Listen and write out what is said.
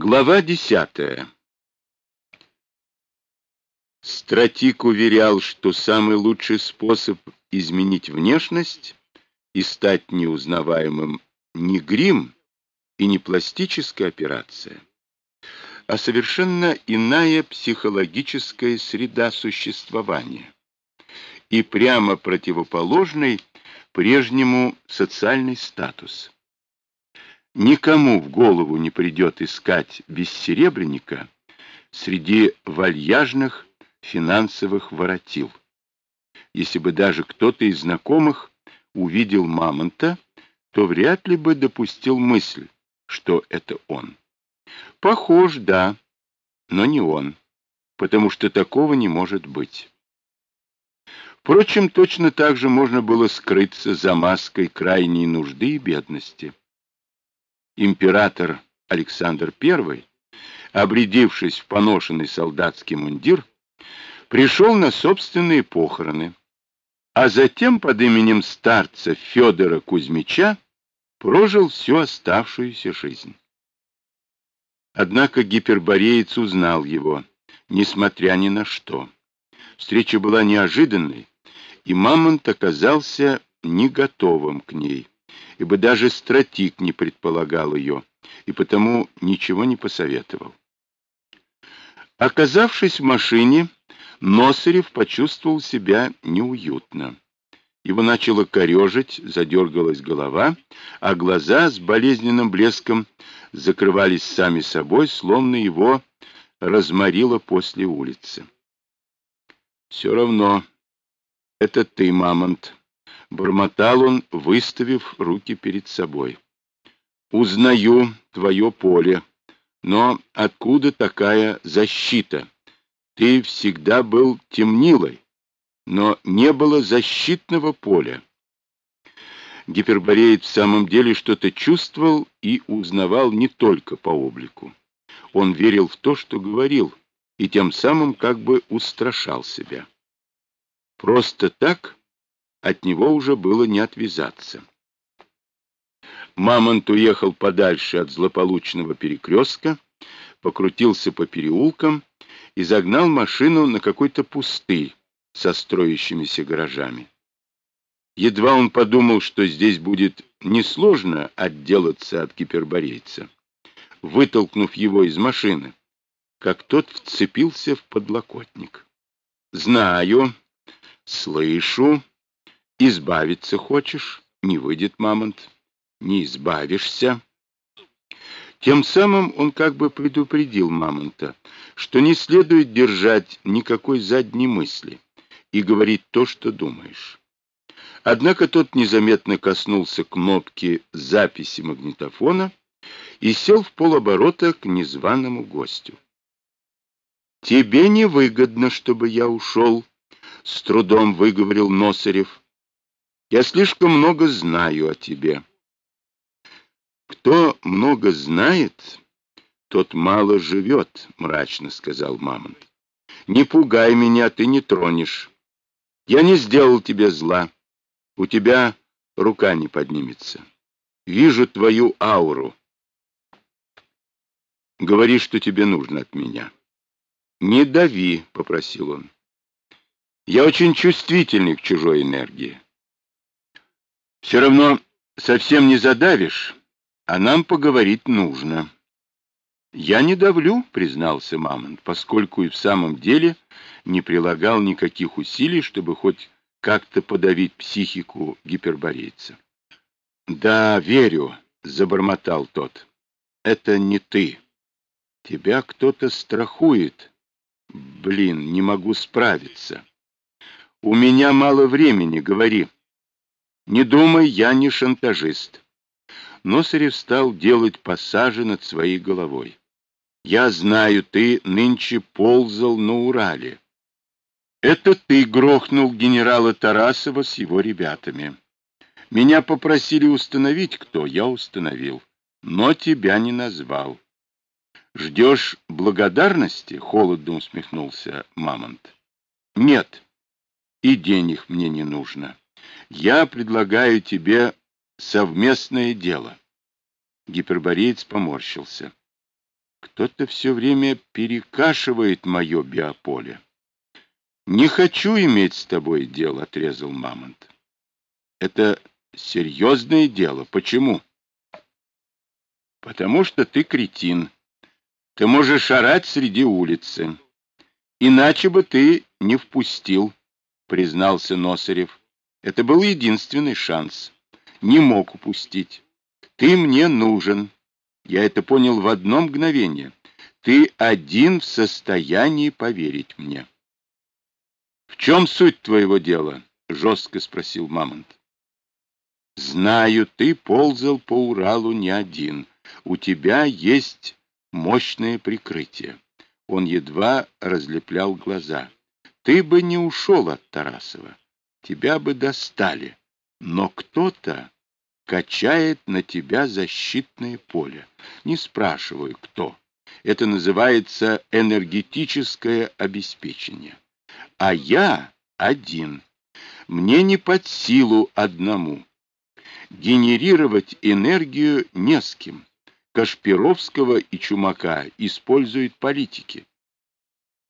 Глава десятая Стратик уверял, что самый лучший способ изменить внешность и стать неузнаваемым не грим и не пластическая операция, а совершенно иная психологическая среда существования и прямо противоположный прежнему социальный статус. Никому в голову не придет искать бессеребренника среди вальяжных финансовых воротил. Если бы даже кто-то из знакомых увидел мамонта, то вряд ли бы допустил мысль, что это он. Похож, да, но не он, потому что такого не может быть. Впрочем, точно так же можно было скрыться за маской крайней нужды и бедности император Александр I, обрядившись в поношенный солдатский мундир, пришел на собственные похороны, а затем под именем старца Федора Кузьмича прожил всю оставшуюся жизнь. Однако гипербореец узнал его, несмотря ни на что. Встреча была неожиданной, и Мамонт оказался не готовым к ней ибо даже стратик не предполагал ее, и потому ничего не посоветовал. Оказавшись в машине, Носарев почувствовал себя неуютно. Его начало корежить, задергалась голова, а глаза с болезненным блеском закрывались сами собой, словно его разморило после улицы. «Все равно, это ты, Мамонт», Бормотал он, выставив руки перед собой. «Узнаю твое поле, но откуда такая защита? Ты всегда был темнилой, но не было защитного поля». Гипербореец в самом деле что-то чувствовал и узнавал не только по облику. Он верил в то, что говорил, и тем самым как бы устрашал себя. Просто так от него уже было не отвязаться. Мамонт уехал подальше от злополучного перекрестка, покрутился по переулкам и загнал машину на какой-то пустырь со строящимися гаражами. Едва он подумал, что здесь будет несложно отделаться от гиперборейца, вытолкнув его из машины, как тот вцепился в подлокотник. «Знаю, слышу», Избавиться хочешь? Не выйдет, мамонт. Не избавишься. Тем самым он как бы предупредил мамонта, что не следует держать никакой задней мысли и говорить то, что думаешь. Однако тот незаметно коснулся кнопки записи магнитофона и сел в полоборота к незваному гостю. «Тебе невыгодно, чтобы я ушел», — с трудом выговорил Носарев. Я слишком много знаю о тебе. Кто много знает, тот мало живет, мрачно сказал Мамонт. Не пугай меня, ты не тронешь. Я не сделал тебе зла. У тебя рука не поднимется. Вижу твою ауру. Говори, что тебе нужно от меня. Не дави, попросил он. Я очень чувствительный к чужой энергии. Все равно совсем не задавишь, а нам поговорить нужно. Я не давлю, признался Мамонт, поскольку и в самом деле не прилагал никаких усилий, чтобы хоть как-то подавить психику гиперборейца. Да, верю, забормотал тот. Это не ты. Тебя кто-то страхует. Блин, не могу справиться. У меня мало времени, говори. Не думай, я не шантажист. Носарев стал делать пассажи над своей головой. Я знаю, ты нынче ползал на Урале. Это ты грохнул генерала Тарасова с его ребятами. Меня попросили установить, кто, я установил, но тебя не назвал. Ждешь благодарности? Холодно усмехнулся Мамонт. Нет, и денег мне не нужно. Я предлагаю тебе совместное дело. Гипербореец поморщился. Кто-то все время перекашивает мое биополе. Не хочу иметь с тобой дело, отрезал Мамонт. Это серьезное дело. Почему? Потому что ты кретин. Ты можешь орать среди улицы. Иначе бы ты не впустил, признался Носарев. Это был единственный шанс. Не мог упустить. Ты мне нужен. Я это понял в одно мгновение. Ты один в состоянии поверить мне. — В чем суть твоего дела? — жестко спросил Мамонт. — Знаю, ты ползал по Уралу не один. У тебя есть мощное прикрытие. Он едва разлеплял глаза. Ты бы не ушел от Тарасова. Тебя бы достали. Но кто-то качает на тебя защитное поле. Не спрашиваю, кто. Это называется энергетическое обеспечение. А я один. Мне не под силу одному. Генерировать энергию не с кем. Кашпировского и Чумака используют политики.